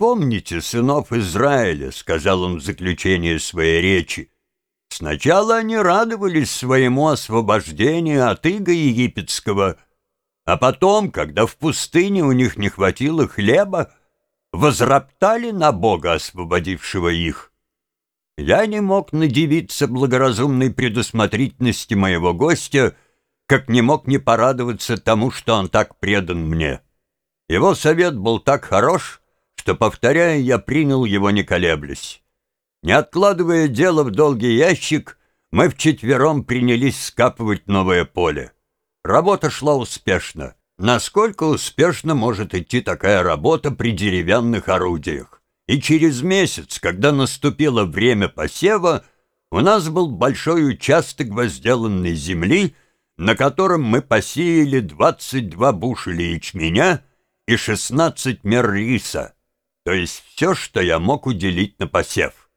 вспомните сынов Израиля», — сказал он в заключение своей речи. «Сначала они радовались своему освобождению от ига египетского, а потом, когда в пустыне у них не хватило хлеба, возроптали на Бога, освободившего их. Я не мог надевиться благоразумной предусмотрительности моего гостя, как не мог не порадоваться тому, что он так предан мне. Его совет был так хорош, что, повторяя, я принял его не колеблясь. Не откладывая дело в долгий ящик, мы вчетвером принялись скапывать новое поле. Работа шла успешно. Насколько успешно может идти такая работа при деревянных орудиях? И через месяц, когда наступило время посева, у нас был большой участок возделанной земли, на котором мы посеяли 22 бушеля ячменя и 16 мер риса, то есть все, что я мог уделить на посев.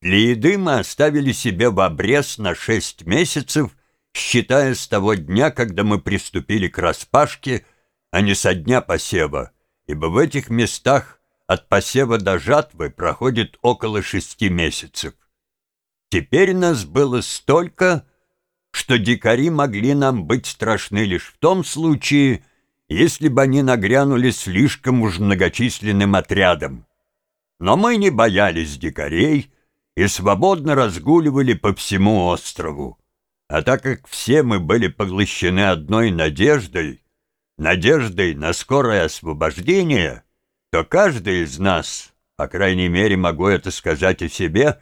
Для еды мы оставили себе в обрез на 6 месяцев, считая с того дня, когда мы приступили к распашке, а не со дня посева, ибо в этих местах от посева до жатвы проходит около шести месяцев. Теперь нас было столько, что дикари могли нам быть страшны лишь в том случае, если бы они нагрянули слишком уж многочисленным отрядом. Но мы не боялись дикарей и свободно разгуливали по всему острову. А так как все мы были поглощены одной надеждой, надеждой на скорое освобождение, то каждый из нас, по крайней мере могу это сказать о себе,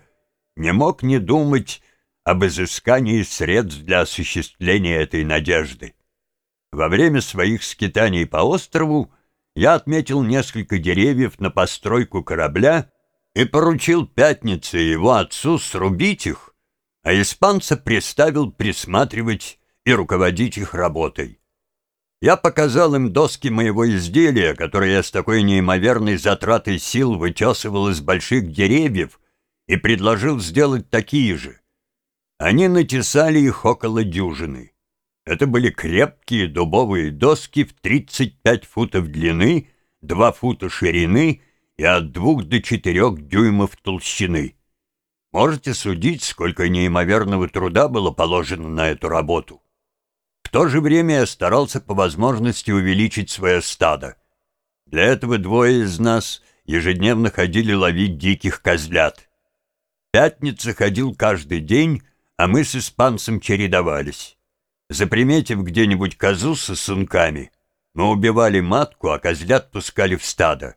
не мог не думать об изыскании средств для осуществления этой надежды. Во время своих скитаний по острову я отметил несколько деревьев на постройку корабля и поручил Пятнице его отцу срубить их, а испанца приставил присматривать и руководить их работой. Я показал им доски моего изделия, которые я с такой неимоверной затратой сил вытесывал из больших деревьев, и предложил сделать такие же. Они натесали их около дюжины. Это были крепкие дубовые доски в 35 футов длины, 2 фута ширины и от 2 до 4 дюймов толщины. Можете судить, сколько неимоверного труда было положено на эту работу. В то же время я старался по возможности увеличить свое стадо. Для этого двое из нас ежедневно ходили ловить диких козлят. Пятница ходил каждый день, а мы с испанцем чередовались. Заприметив где-нибудь козу со сунками, мы убивали матку, а козлят пускали в стадо.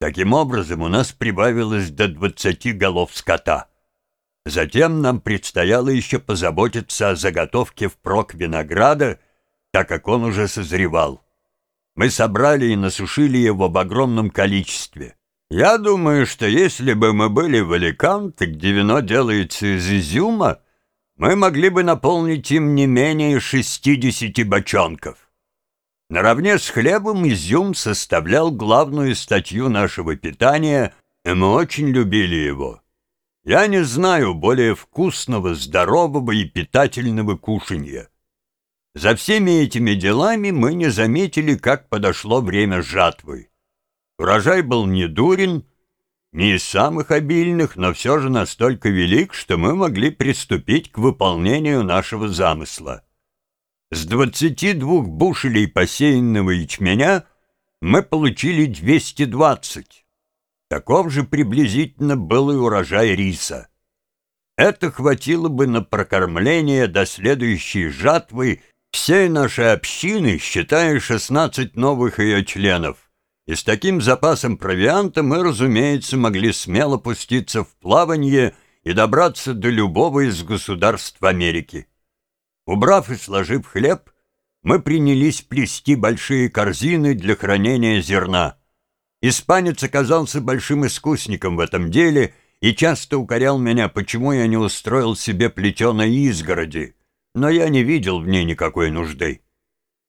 Таким образом, у нас прибавилось до двадцати голов скота. Затем нам предстояло еще позаботиться о заготовке впрок винограда, так как он уже созревал. Мы собрали и насушили его в огромном количестве. Я думаю, что если бы мы были в Аликанте, где вино делается из изюма, мы могли бы наполнить им не менее 60 бочонков. Наравне с хлебом изюм составлял главную статью нашего питания, и мы очень любили его. Я не знаю более вкусного, здорового и питательного кушанья. За всеми этими делами мы не заметили, как подошло время жатвы. Урожай был недурен, не из самых обильных, но все же настолько велик, что мы могли приступить к выполнению нашего замысла. С 22 бушелей посеянного ячменя мы получили 220. Таков же приблизительно был и урожай риса. Это хватило бы на прокормление до следующей жатвы всей нашей общины, считая 16 новых ее членов. И с таким запасом провианта мы, разумеется, могли смело пуститься в плавание и добраться до любого из государств Америки. Убрав и сложив хлеб, мы принялись плести большие корзины для хранения зерна. Испанец оказался большим искусником в этом деле и часто укорял меня, почему я не устроил себе плетеной изгороди, но я не видел в ней никакой нужды.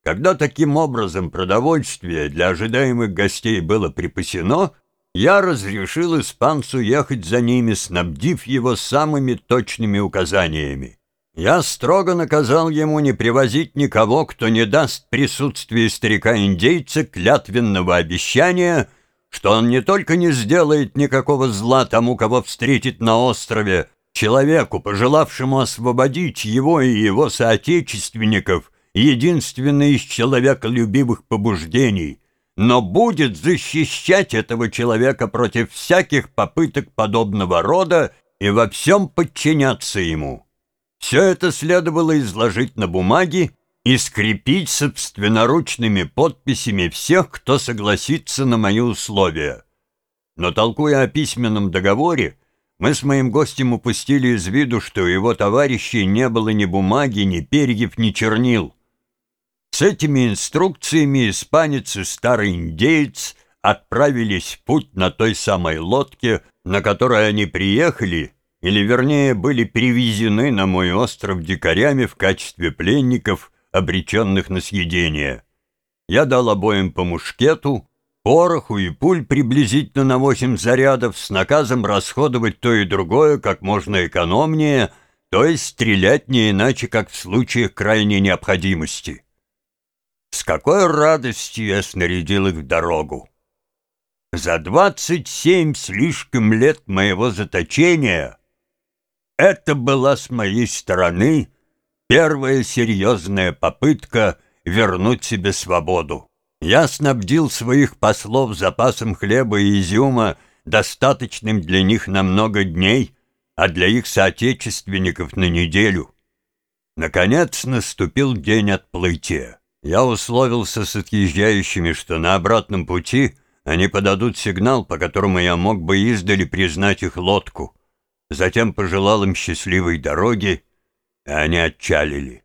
Когда таким образом продовольствие для ожидаемых гостей было припасено, я разрешил испанцу ехать за ними, снабдив его самыми точными указаниями. Я строго наказал ему не привозить никого, кто не даст присутствие старика-индейца клятвенного обещания, что он не только не сделает никакого зла тому, кого встретит на острове, человеку, пожелавшему освободить его и его соотечественников, единственный из человеколюбивых побуждений, но будет защищать этого человека против всяких попыток подобного рода и во всем подчиняться ему. Все это следовало изложить на бумаге и скрепить собственноручными подписями всех, кто согласится на мои условия. Но толкуя о письменном договоре, мы с моим гостем упустили из виду, что у его товарищей не было ни бумаги, ни перьев, ни чернил. С этими инструкциями испанец и старый индеец отправились в путь на той самой лодке, на которой они приехали, или, вернее, были перевезены на мой остров дикарями в качестве пленников, обреченных на съедение. Я дал обоим по мушкету, пороху и пуль приблизительно на восемь зарядов с наказом расходовать то и другое как можно экономнее, то есть стрелять не иначе, как в случаях крайней необходимости. С какой радостью я снарядил их в дорогу! За двадцать семь слишком лет моего заточения это была с моей стороны первая серьезная попытка вернуть себе свободу. Я снабдил своих послов запасом хлеба и изюма, достаточным для них на много дней, а для их соотечественников на неделю. Наконец наступил день отплытия. Я условился с отъезжающими, что на обратном пути они подадут сигнал, по которому я мог бы издали признать их лодку. Затем пожелал им счастливой дороги, и они отчалили.